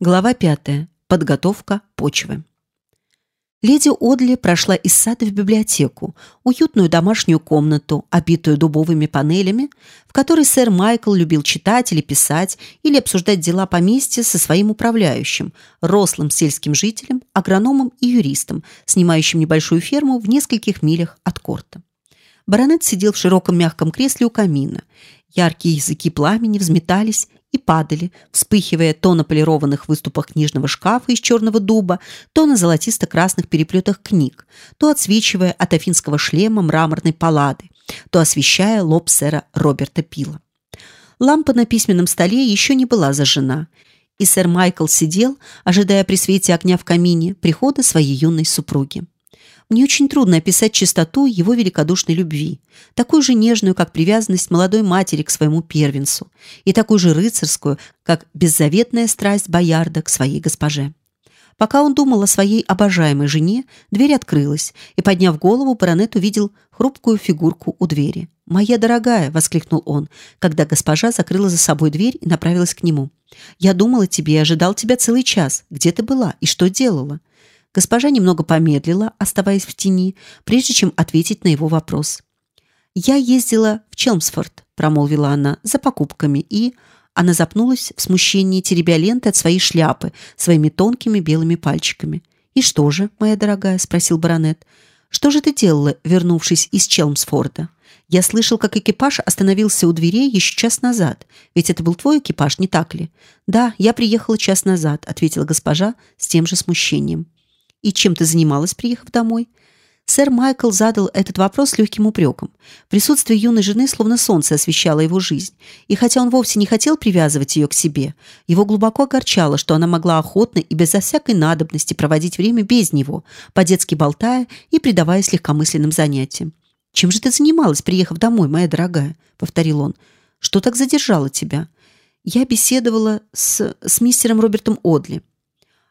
Глава пятая. Подготовка почвы. Леди Одли прошла из сада в библиотеку, уютную домашнюю комнату, обитую дубовыми панелями, в которой сэр Майкл любил читать или писать, или обсуждать дела поместья со своим управляющим, рослым сельским жителем, агрономом и юристом, снимающим небольшую ферму в нескольких милях от корта. Баронет сидел в широком мягком кресле у камина. Яркие языки пламени взметались и падали, вспыхивая то на полированных выступах книжного шкафа из черного дуба, то на золотисто-красных переплетах книг, то отсвечивая от афинского шлема мраморной паллады, то освещая лоб сэра Роберта Пила. Лампа на письменном столе еще не была зажжена, и сэр Майкл сидел, ожидая при свете огня в камине прихода своей юной супруги. Мне очень трудно описать чистоту его великодушной любви, такую же нежную, как привязанность молодой матери к своему первенцу, и такую же рыцарскую, как беззаветная страсть боярда к своей госпоже. Пока он думал о своей обожаемой жене, дверь открылась, и, подняв голову, баронет увидел хрупкую фигурку у двери. «Моя дорогая!» — воскликнул он, когда госпожа закрыла за собой дверь и направилась к нему. «Я думал о тебе и ожидал тебя целый час. Где ты была и что делала?» Госпожа немного помедлила, оставаясь в тени, прежде чем ответить на его вопрос. «Я ездила в Челмсфорд», — промолвила она, — «за покупками, и...» Она запнулась в смущении, теребя ленты от своей шляпы своими тонкими белыми пальчиками. «И что же, моя дорогая?» — спросил баронет. «Что же ты делала, вернувшись из Челмсфорда?» «Я слышал, как экипаж остановился у дверей еще час назад. Ведь это был твой экипаж, не так ли?» «Да, я приехала час назад», — ответила госпожа с тем же смущением. И чем ты занималась, приехав домой? Сэр Майкл задал этот вопрос с легким упреком. Присутствие юной жены словно солнце освещало его жизнь, и хотя он вовсе не хотел привязывать ее к себе, его глубоко огорчало, что она могла охотно и безо всякой надобности проводить время без него, по-детски болтая и предаваясь легкомысленным занятиям. «Чем же ты занималась, приехав домой, моя дорогая?» — повторил он. «Что так задержало тебя?» «Я беседовала с, с мистером Робертом Одли.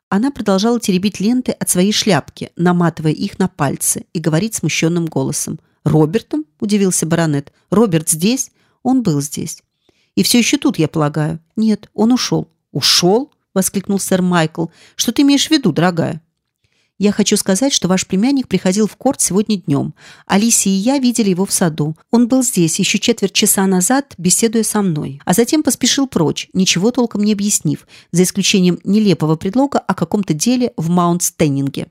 Она продолжала теребить ленты от своей шляпки, наматывая их на пальцы, и говорить смущенным голосом. «Робертом?» – удивился баронет. «Роберт здесь?» «Он был здесь». «И все еще тут, я полагаю?» «Нет, он ушел». «Ушел?» – воскликнул сэр Майкл. «Что ты имеешь в виду, дорогая?» Я хочу сказать, что ваш племянник приходил в корт сегодня днем. Алисия и я видели его в саду. Он был здесь еще четверть часа назад, беседуя со мной, а затем поспешил прочь, ничего толком не объяснив, за исключением нелепого предлога о каком-то деле в Маунт-Стеннинге.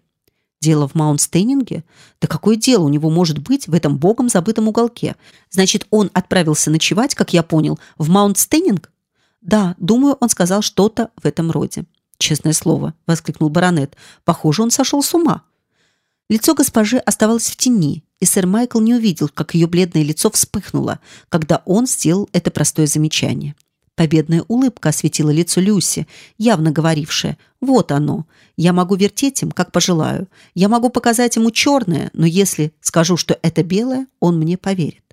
Дело в Маунт-Стеннинге? Да какое дело у него может быть в этом богом забытом уголке? Значит, он отправился ночевать, как я понял, в Маунт-Стеннинг? Да, думаю, он сказал что-то в этом роде. «Честное слово», — воскликнул баронет, — «похоже, он сошел с ума». Лицо госпожи оставалось в тени, и сэр Майкл не увидел, как ее бледное лицо вспыхнуло, когда он сделал это простое замечание. Победная улыбка осветила лицо Люси, явно говорившая «Вот оно, я могу вертеть им, как пожелаю, я могу показать ему черное, но если скажу, что это белое, он мне поверит».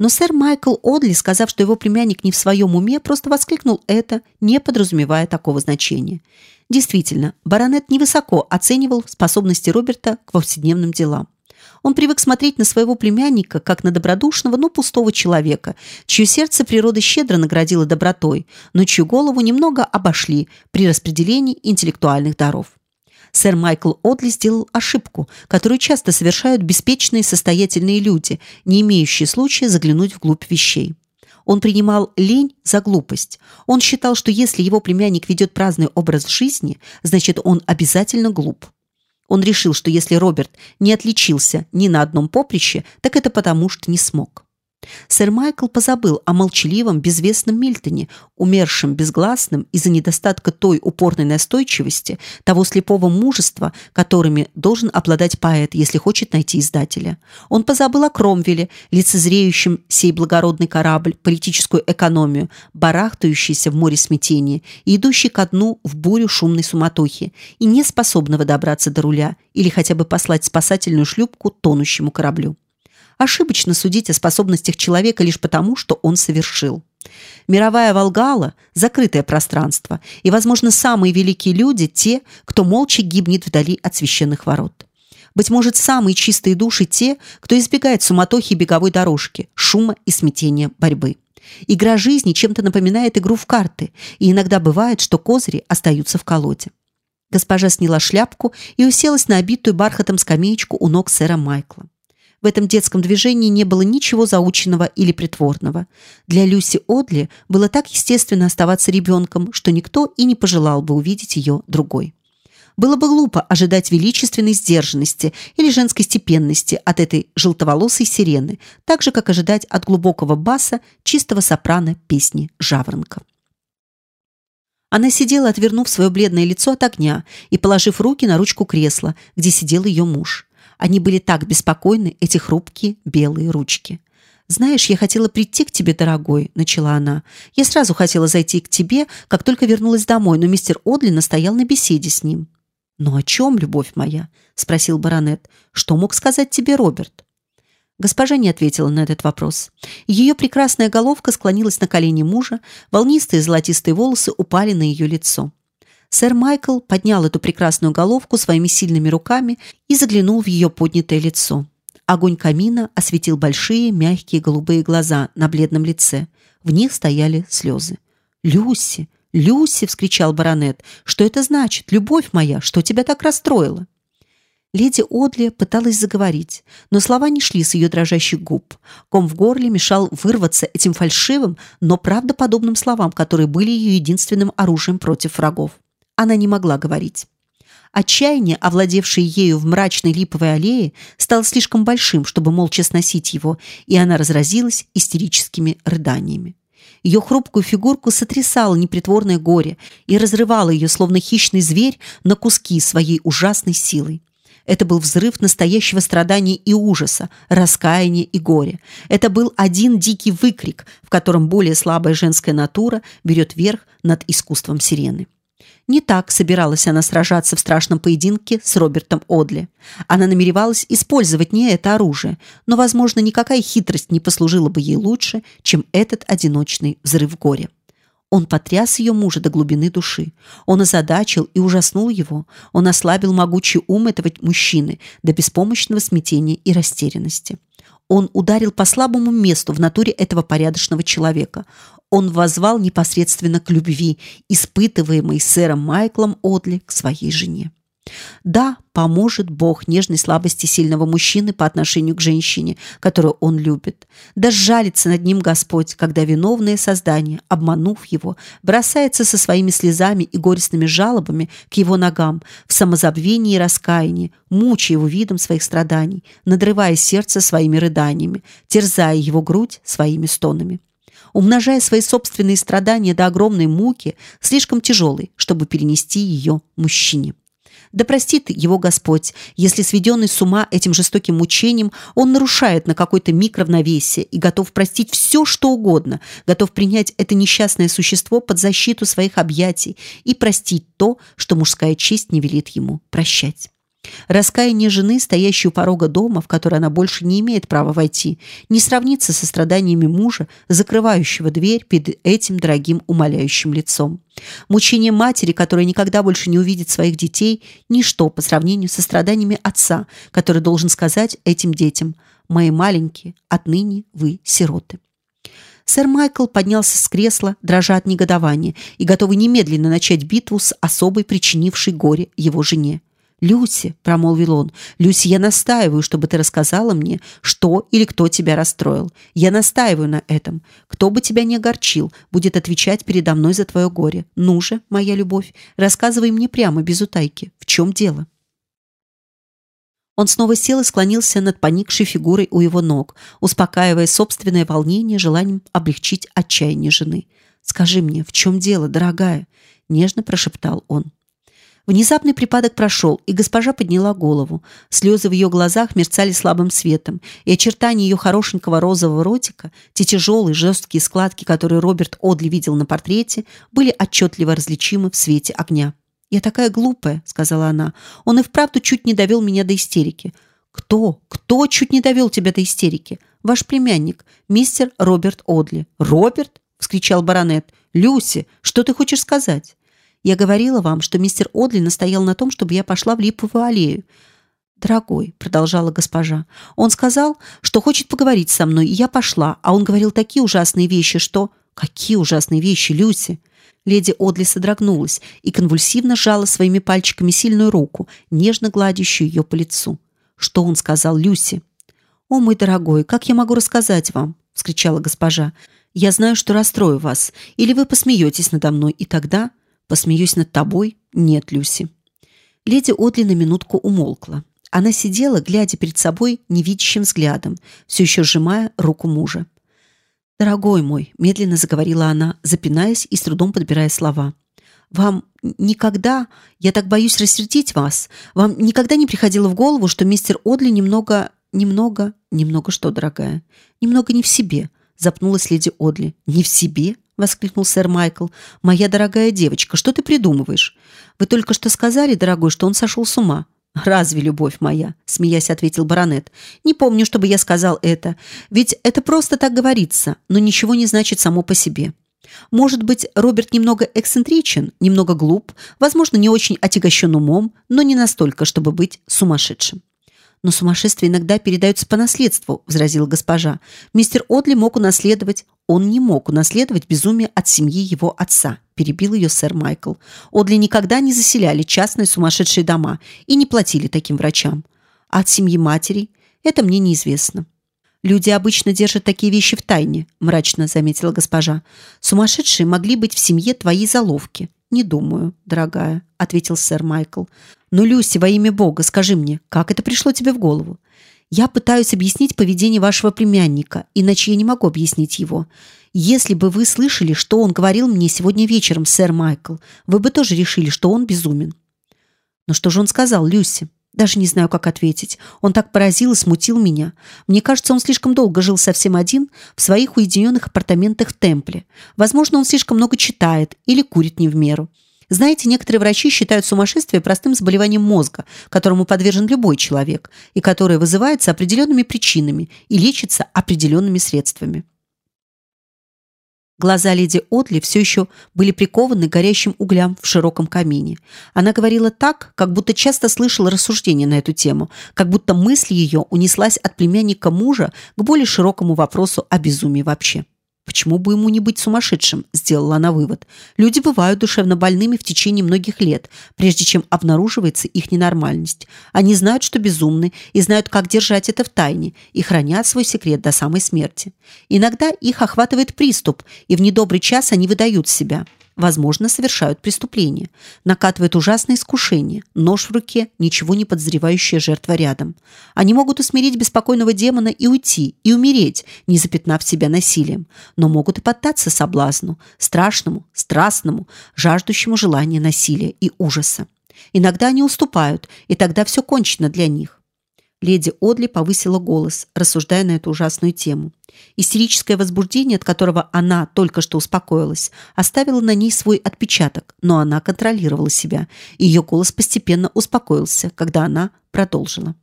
Но сэр Майкл Одли, сказав, что его племянник не в своем уме, просто воскликнул это, не подразумевая такого значения. Действительно, баронет невысоко оценивал способности Роберта к повседневным делам. Он привык смотреть на своего племянника как на добродушного, но пустого человека, чье сердце природа щедро наградила добротой, но чью голову немного обошли при распределении интеллектуальных даров сэр Майкл Одли сделал ошибку, которую часто совершают беспечные состоятельные люди, не имеющие случая заглянуть вглубь вещей. Он принимал лень за глупость. Он считал, что если его племянник ведет праздный образ жизни, значит, он обязательно глуп. Он решил, что если Роберт не отличился ни на одном поприще, так это потому, что не смог. Сэр Майкл позабыл о молчаливом, безвестном Мильтоне, умершем безгласным из-за недостатка той упорной настойчивости, того слепого мужества, которыми должен обладать поэт, если хочет найти издателя. Он позабыл о Кромвеле, лицезреющем сей благородный корабль, политическую экономию, барахтающийся в море смятения идущий ко дну в бурю шумной суматохи, и не способного добраться до руля или хотя бы послать спасательную шлюпку тонущему кораблю ошибочно судить о способностях человека лишь потому, что он совершил. Мировая Волгала – закрытое пространство, и, возможно, самые великие люди – те, кто молча гибнет вдали от священных ворот. Быть может, самые чистые души – те, кто избегает суматохи беговой дорожки, шума и смятения борьбы. Игра жизни чем-то напоминает игру в карты, и иногда бывает, что козыри остаются в колоде. Госпожа сняла шляпку и уселась на обитую бархатом скамеечку у ног сэра Майкла. В этом детском движении не было ничего заученного или притворного. Для Люси Одли было так естественно оставаться ребенком, что никто и не пожелал бы увидеть ее другой. Было бы глупо ожидать величественной сдержанности или женской степенности от этой желтоволосой сирены, так же, как ожидать от глубокого баса чистого сопрано песни «Жаворонка». Она сидела, отвернув свое бледное лицо от огня и положив руки на ручку кресла, где сидел ее муж. Они были так беспокойны, эти хрупкие белые ручки. «Знаешь, я хотела прийти к тебе, дорогой», — начала она. «Я сразу хотела зайти к тебе, как только вернулась домой, но мистер Одли настоял на беседе с ним». «Но о чем, любовь моя?» — спросил баронет. «Что мог сказать тебе Роберт?» Госпожа не ответила на этот вопрос. Ее прекрасная головка склонилась на колени мужа, волнистые золотистые волосы упали на ее лицо. Сэр Майкл поднял эту прекрасную головку своими сильными руками и заглянул в ее поднятое лицо. Огонь камина осветил большие мягкие голубые глаза на бледном лице. В них стояли слезы. «Люси! Люси!» — вскричал баронет. «Что это значит? Любовь моя! Что тебя так расстроило?» Леди Одли пыталась заговорить, но слова не шли с ее дрожащих губ. Ком в горле мешал вырваться этим фальшивым, но правдоподобным словам, которые были ее единственным оружием против врагов. Она не могла говорить. Отчаяние, овладевшее ею в мрачной липовой аллее, стало слишком большим, чтобы молча сносить его, и она разразилась истерическими рыданиями. Ее хрупкую фигурку сотрясало непритворное горе и разрывало ее, словно хищный зверь, на куски своей ужасной силой. Это был взрыв настоящего страдания и ужаса, раскаяния и горя. Это был один дикий выкрик, в котором более слабая женская натура берет верх над искусством сирены. Не так собиралась она сражаться в страшном поединке с Робертом Одли. Она намеревалась использовать не это оружие, но, возможно, никакая хитрость не послужила бы ей лучше, чем этот одиночный взрыв горя. Он потряс ее мужа до глубины души. Он озадачил и ужаснул его. Он ослабил могучий ум этого мужчины до беспомощного смятения и растерянности. Он ударил по слабому месту в натуре этого порядочного человека. Он возвал непосредственно к любви, испытываемой сэром Майклом Одли к своей жене. Да, поможет Бог нежной слабости сильного мужчины по отношению к женщине, которую он любит. Да сжалится над ним Господь, когда виновное создание, обманув его, бросается со своими слезами и горестными жалобами к его ногам в самозабвении и раскаянии, мучая его видом своих страданий, надрывая сердце своими рыданиями, терзая его грудь своими стонами умножая свои собственные страдания до огромной муки, слишком тяжелой, чтобы перенести ее мужчине. Да простит его Господь, если сведенный с ума этим жестоким мучением, он нарушает на какой-то миг равновесие и готов простить все, что угодно, готов принять это несчастное существо под защиту своих объятий и простить то, что мужская честь не велит ему прощать. Раскаяние жены, стоящей у порога дома, в который она больше не имеет права войти, не сравнится со страданиями мужа, закрывающего дверь перед этим дорогим умоляющим лицом. Мучение матери, которая никогда больше не увидит своих детей, ничто по сравнению со страданиями отца, который должен сказать этим детям «Мои маленькие, отныне вы сироты». Сэр Майкл поднялся с кресла, дрожа от негодования и готовый немедленно начать битву с особой причинившей горе его жене. «Люси», — промолвил он, — «Люси, я настаиваю, чтобы ты рассказала мне, что или кто тебя расстроил. Я настаиваю на этом. Кто бы тебя ни огорчил, будет отвечать передо мной за твое горе. Ну же, моя любовь, рассказывай мне прямо, без утайки. В чем дело?» Он снова сел и склонился над поникшей фигурой у его ног, успокаивая собственное волнение желанием облегчить отчаяние жены. «Скажи мне, в чем дело, дорогая?» — нежно прошептал он. Внезапный припадок прошел, и госпожа подняла голову. Слезы в ее глазах мерцали слабым светом, и очертания ее хорошенького розового ротика, те тяжелые жесткие складки, которые Роберт Одли видел на портрете, были отчетливо различимы в свете огня. «Я такая глупая», — сказала она. «Он и вправду чуть не довел меня до истерики». «Кто? Кто чуть не довел тебя до истерики?» «Ваш племянник, мистер Роберт Одли». «Роберт?» — вскричал баронет. «Люси, что ты хочешь сказать?» Я говорила вам, что мистер Одли настоял на том, чтобы я пошла в липовую аллею. «Дорогой», — продолжала госпожа, — «он сказал, что хочет поговорить со мной, и я пошла, а он говорил такие ужасные вещи, что...» «Какие ужасные вещи, Люси!» Леди Одли содрогнулась и конвульсивно сжала своими пальчиками сильную руку, нежно гладящую ее по лицу. «Что он сказал, Люси?» «О, мой дорогой, как я могу рассказать вам?» — вскричала госпожа. «Я знаю, что расстрою вас. Или вы посмеетесь надо мной, и тогда...» «Посмеюсь над тобой? Нет, Люси». Леди Одли на минутку умолкла. Она сидела, глядя перед собой невидящим взглядом, все еще сжимая руку мужа. «Дорогой мой», — медленно заговорила она, запинаясь и с трудом подбирая слова, «вам никогда, я так боюсь рассердить вас, вам никогда не приходило в голову, что мистер Одли немного Немного, немного что, дорогая? Немного не в себе, запнулась леди Одли. Не в себе? Воскликнул сэр Майкл. Моя дорогая девочка, что ты придумываешь? Вы только что сказали, дорогой, что он сошел с ума. Разве любовь моя? смеясь ответил баронет. Не помню, чтобы я сказал это. Ведь это просто так говорится, но ничего не значит само по себе. Может быть, Роберт немного эксцентричен, немного глуп, возможно, не очень отягощен умом, но не настолько, чтобы быть сумасшедшим. Но сумасшествие иногда передаются по наследству, возразила госпожа. Мистер Одли мог унаследовать, он не мог унаследовать безумие от семьи его отца, перебил ее сэр Майкл. Одли никогда не заселяли частные сумасшедшие дома и не платили таким врачам. А от семьи матери это мне неизвестно. Люди обычно держат такие вещи в тайне, мрачно заметила госпожа. Сумасшедшие могли быть в семье твоей заловки. Не думаю, дорогая, ответил сэр Майкл. Но Люси, во имя Бога, скажи мне, как это пришло тебе в голову? Я пытаюсь объяснить поведение вашего племянника, иначе я не могу объяснить его. Если бы вы слышали, что он говорил мне сегодня вечером, сэр Майкл, вы бы тоже решили, что он безумен. Но что же он сказал, Люси? Даже не знаю, как ответить. Он так поразил и смутил меня. Мне кажется, он слишком долго жил совсем один в своих уединенных апартаментах в Темпле. Возможно, он слишком много читает или курит не в меру. Знаете, некоторые врачи считают сумасшествие простым заболеванием мозга, которому подвержен любой человек, и которое вызывается определенными причинами и лечится определенными средствами. Глаза леди Отли все еще были прикованы горящим углям в широком камине. Она говорила так, как будто часто слышала рассуждения на эту тему, как будто мысль ее унеслась от племянника мужа к более широкому вопросу о безумии вообще. Почему бы ему не быть сумасшедшим? Сделала она вывод. Люди бывают душевно больными в течение многих лет, прежде чем обнаруживается их ненормальность. Они знают, что безумны, и знают, как держать это в тайне, и хранят свой секрет до самой смерти. Иногда их охватывает приступ, и в недобрый час они выдают себя возможно, совершают преступление. Накатывает ужасное искушение, нож в руке, ничего не подозревающая жертва рядом. Они могут усмирить беспокойного демона и уйти, и умереть, не запятнав себя насилием, но могут и поддаться соблазну, страшному, страстному, жаждущему желания насилия и ужаса. Иногда они уступают, и тогда все кончено для них. Леди Одли повысила голос, рассуждая на эту ужасную тему. Истерическое возбуждение, от которого она только что успокоилась, оставило на ней свой отпечаток, но она контролировала себя, и ее голос постепенно успокоился, когда она продолжила.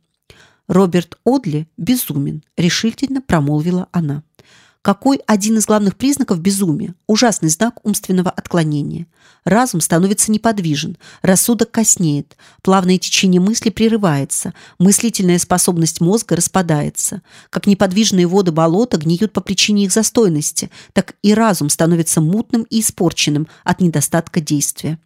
Роберт Одли безумен, решительно промолвила она. Какой один из главных признаков безумия? Ужасный знак умственного отклонения. Разум становится неподвижен, рассудок коснеет, плавное течение мысли прерывается, мыслительная способность мозга распадается. Как неподвижные воды болота гниют по причине их застойности, так и разум становится мутным и испорченным от недостатка действия.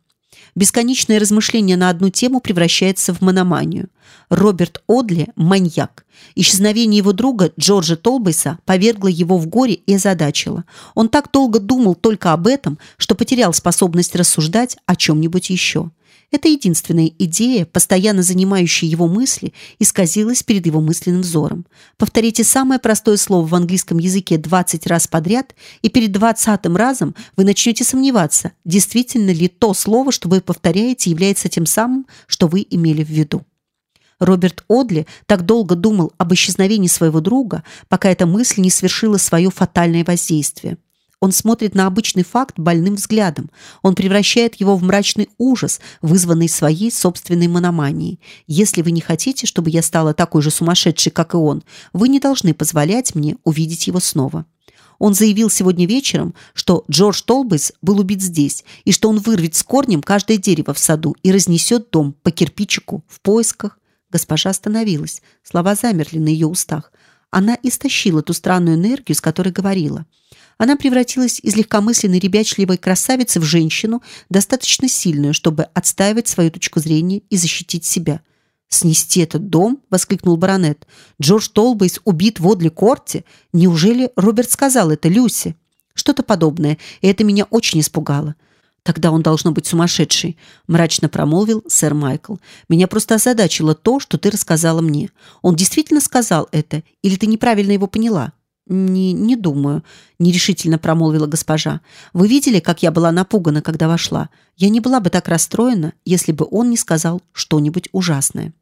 Бесконечное размышление на одну тему превращается в мономанию. Роберт Одли – маньяк. Исчезновение его друга Джорджа Толбейса повергло его в горе и озадачило. Он так долго думал только об этом, что потерял способность рассуждать о чем-нибудь еще. Эта единственная идея, постоянно занимающая его мысли, исказилась перед его мысленным взором. Повторите самое простое слово в английском языке 20 раз подряд, и перед двадцатым разом вы начнете сомневаться, действительно ли то слово, что вы повторяете, является тем самым, что вы имели в виду. Роберт Одли так долго думал об исчезновении своего друга, пока эта мысль не совершила свое фатальное воздействие. Он смотрит на обычный факт больным взглядом. Он превращает его в мрачный ужас, вызванный своей собственной мономанией. Если вы не хотите, чтобы я стала такой же сумасшедшей, как и он, вы не должны позволять мне увидеть его снова. Он заявил сегодня вечером, что Джордж Толбейс был убит здесь и что он вырвет с корнем каждое дерево в саду и разнесет дом по кирпичику в поисках Госпожа остановилась. Слова замерли на ее устах. Она истощила ту странную энергию, с которой говорила. Она превратилась из легкомысленной ребячливой красавицы в женщину, достаточно сильную, чтобы отстаивать свою точку зрения и защитить себя. «Снести этот дом?» – воскликнул баронет. «Джордж Толбейс убит в Одли Корте? Неужели Роберт сказал это Люси?» «Что-то подобное, и это меня очень испугало. Тогда он должно быть сумасшедший, мрачно промолвил сэр Майкл. Меня просто озадачило то, что ты рассказала мне. Он действительно сказал это, или ты неправильно его поняла? Не, не думаю, нерешительно промолвила госпожа. Вы видели, как я была напугана, когда вошла? Я не была бы так расстроена, если бы он не сказал что-нибудь ужасное.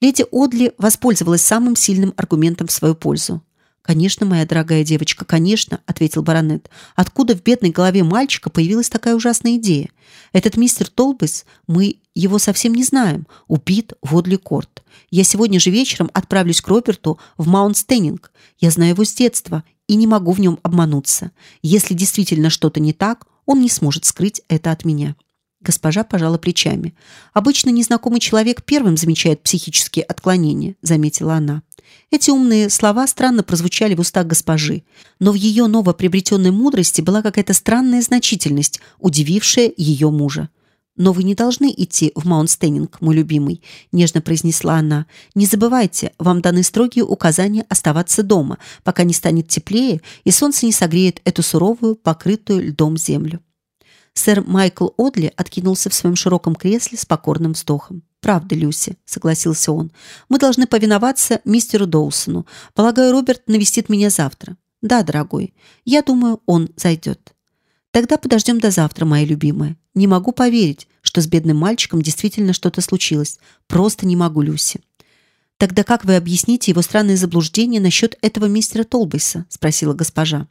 Леди Одли воспользовалась самым сильным аргументом в свою пользу. Конечно, моя дорогая девочка, конечно, ответил баронет. Откуда в бедной голове мальчика появилась такая ужасная идея? Этот мистер Толбис, мы его совсем не знаем, убит в Одли Корт. Я сегодня же вечером отправлюсь к Роберту в Маунт Стеннинг. Я знаю его с детства и не могу в нем обмануться. Если действительно что-то не так, он не сможет скрыть это от меня. Госпожа пожала плечами. Обычно незнакомый человек первым замечает психические отклонения, заметила она. Эти умные слова странно прозвучали в устах госпожи, но в ее новоприобретенной мудрости была какая-то странная значительность, удивившая ее мужа. Но вы не должны идти в Маунт-Стеннинг, мой любимый, нежно произнесла она. Не забывайте, вам даны строгие указания оставаться дома, пока не станет теплее и солнце не согреет эту суровую, покрытую льдом землю. Сэр Майкл Одли откинулся в своем широком кресле с покорным вздохом. Правда, Люси, согласился он. Мы должны повиноваться мистеру Доусону. Полагаю, Роберт навестит меня завтра. Да, дорогой. Я думаю, он зайдет. Тогда подождем до завтра, моя любимая. Не могу поверить, что с бедным мальчиком действительно что-то случилось. Просто не могу, Люси. Тогда как вы объясните его странное заблуждение насчет этого мистера Толбейса? спросила госпожа.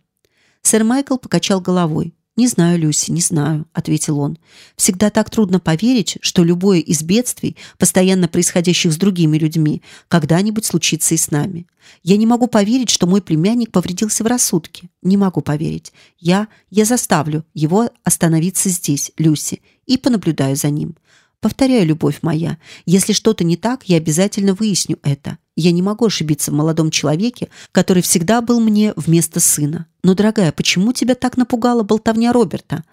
Сэр Майкл покачал головой. Не знаю, Люси, не знаю, ответил он. Всегда так трудно поверить, что любое из бедствий, постоянно происходящих с другими людьми, когда-нибудь случится и с нами. Я не могу поверить, что мой племянник повредился в рассудке. Не могу поверить. Я я заставлю его остановиться здесь, Люси, и понаблюдаю за ним. Повторяю, любовь моя, если что-то не так, я обязательно выясню это. Я не могу ошибиться в молодом человеке, который всегда был мне вместо сына. Но, дорогая, почему тебя так напугала болтовня Роберта?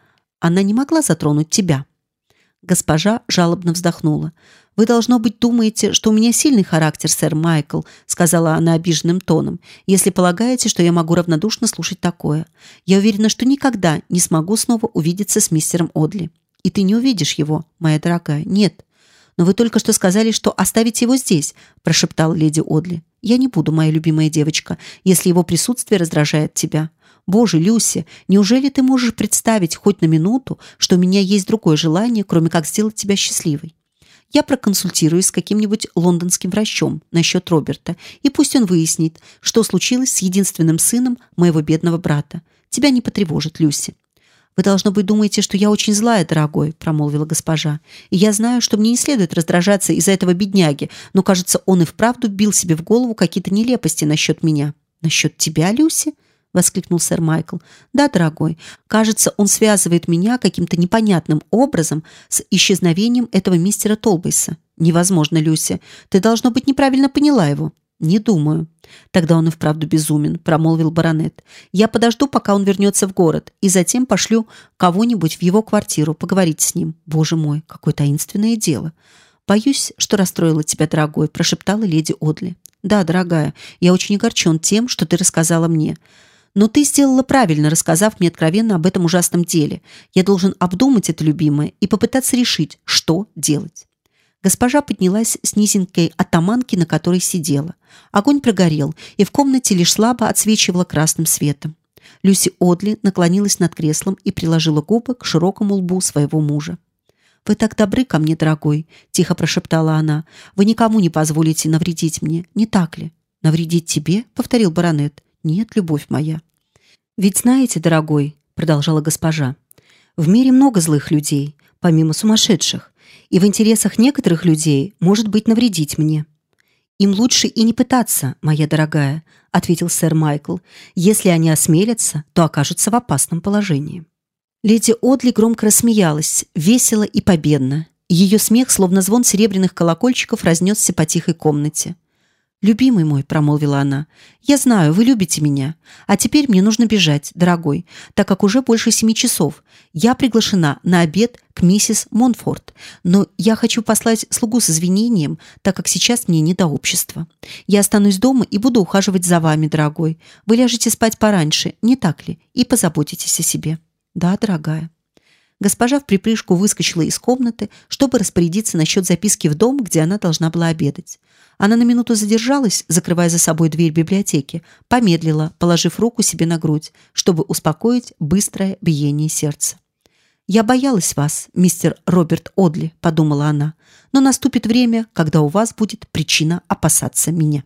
Она не могла затронуть тебя. Госпожа жалобно вздохнула. Вы должно быть думаете, что у меня сильный характер, сэр Майкл, сказала она обиженным тоном. Если полагаете, что я могу равнодушно слушать такое, я уверена, что никогда не смогу снова увидеться с мистером Одли. И ты не увидишь его, моя дорогая. Нет. Но вы только что сказали, что оставите его здесь, прошептала леди Одли. Я не буду, моя любимая девочка, если его присутствие раздражает тебя. Боже, Люси, неужели ты можешь представить хоть на минуту, что у меня есть другое желание, кроме как сделать тебя счастливой? Я проконсультируюсь с каким-нибудь лондонским врачом насчет Роберта, и пусть он выяснит, что случилось с единственным сыном моего бедного брата. Тебя не потревожит, Люси. Вы должно быть думаете, что я очень злая, дорогой, промолвила госпожа. И я знаю, что мне не следует раздражаться из-за этого бедняги, но, кажется, он и вправду бил себе в голову какие-то нелепости насчет меня. Насчет тебя, Люси? воскликнул сэр Майкл. Да, дорогой. Кажется, он связывает меня каким-то непонятным образом с исчезновением этого мистера Толбейса. Невозможно, Люси. Ты должно быть неправильно поняла его. Не думаю. Тогда он и вправду безумен, промолвил баронет. Я подожду, пока он вернется в город, и затем пошлю кого-нибудь в его квартиру поговорить с ним. Боже мой, какое таинственное дело. Боюсь, что расстроила тебя, дорогой, прошептала леди Одли. Да, дорогая, я очень огорчен тем, что ты рассказала мне. Но ты сделала правильно, рассказав мне откровенно об этом ужасном деле. Я должен обдумать это, любимое, и попытаться решить, что делать. Госпожа поднялась с низенькой атаманки, на которой сидела. Огонь прогорел, и в комнате лишь слабо отсвечивало красным светом. Люси Одли наклонилась над креслом и приложила губы к широкому лбу своего мужа. Вы так добры ко мне, дорогой, тихо прошептала она. Вы никому не позволите навредить мне, не так ли? Навредить тебе? повторил баронет. Нет, любовь моя. Ведь знаете, дорогой, продолжала госпожа, в мире много злых людей, помимо сумасшедших и в интересах некоторых людей может быть навредить мне. Им лучше и не пытаться, моя дорогая, ответил сэр Майкл. Если они осмелятся, то окажутся в опасном положении. Леди Одли громко рассмеялась, весело и победно. Ее смех, словно звон серебряных колокольчиков, разнесся по тихой комнате. «Любимый мой», — промолвила она, — «я знаю, вы любите меня. А теперь мне нужно бежать, дорогой, так как уже больше семи часов. Я приглашена на обед к миссис Монфорт, но я хочу послать слугу с извинением, так как сейчас мне не до общества. Я останусь дома и буду ухаживать за вами, дорогой. Вы ляжете спать пораньше, не так ли, и позаботитесь о себе». «Да, дорогая». Госпожа в припрыжку выскочила из комнаты, чтобы распорядиться насчет записки в дом, где она должна была обедать. Она на минуту задержалась, закрывая за собой дверь библиотеки, помедлила, положив руку себе на грудь, чтобы успокоить быстрое биение сердца. «Я боялась вас, мистер Роберт Одли», — подумала она, «но наступит время, когда у вас будет причина опасаться меня».